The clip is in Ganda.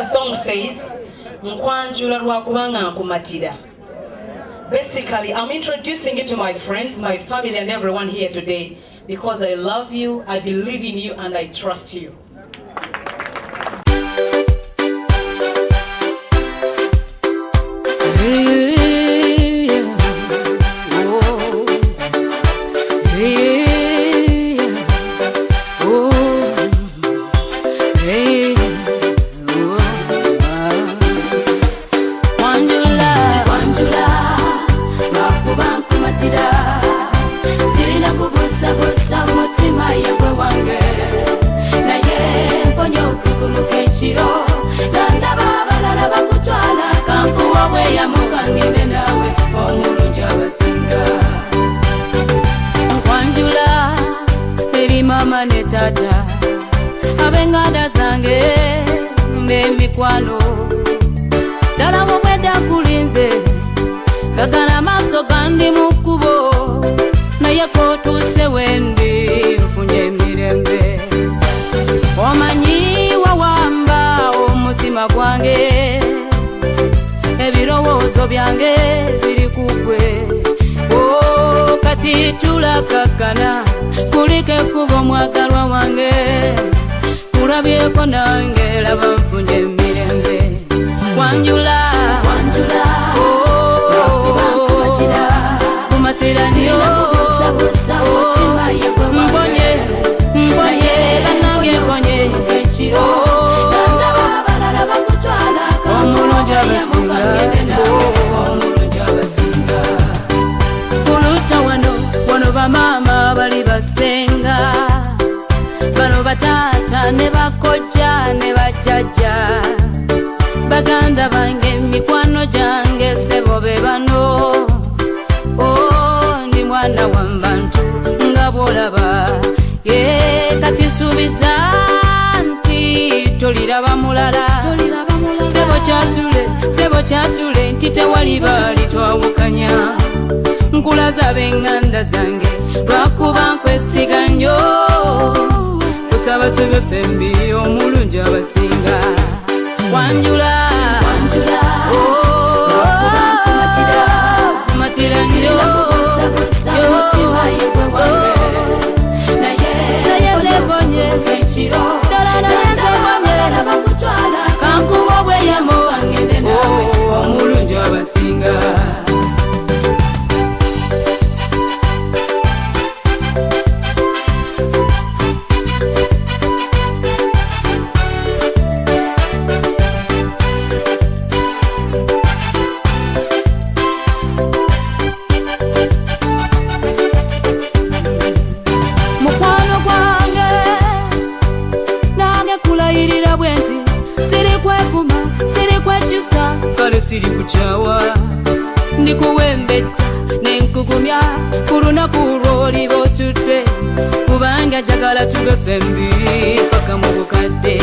the song says nkwanjula lwakubanga nkumatira. Basically i'm introducing you to my friends my family and everyone here today because i love you i believe in you and i trust you mama ne tata ab'enganda zange n'emikwano ddala mubwedda kulinze gagala amaaso gandi mu kkubo naye kotuuse wendi nfunye emirembe. Omanyi wawamba omutima gwange ebirowoozo byange biri kugwe Oh, kati tulakakkana kuliko ekkubo mwagalwa wange. Kulabyeko nange laba nfunye emirembe. Wanjula mikwano gyange sebo be bano. Oh, ndi mwana wa bantu nga bwolaba. Ye kati suubiza nti toliraba mulala. Sebo kyatule sebo kyatule nti tewali baali twawukanya. Nkulaza b'enganda zange lwakuba nkwesiga nnyo. Kusaba tubefembi omulungi abasinga wanjula Oh, siri kukyawa ndikuwembejja nenkugumya ku lunaku lw'oliba otudde kubanga jagala tube fembi paka mu bukadde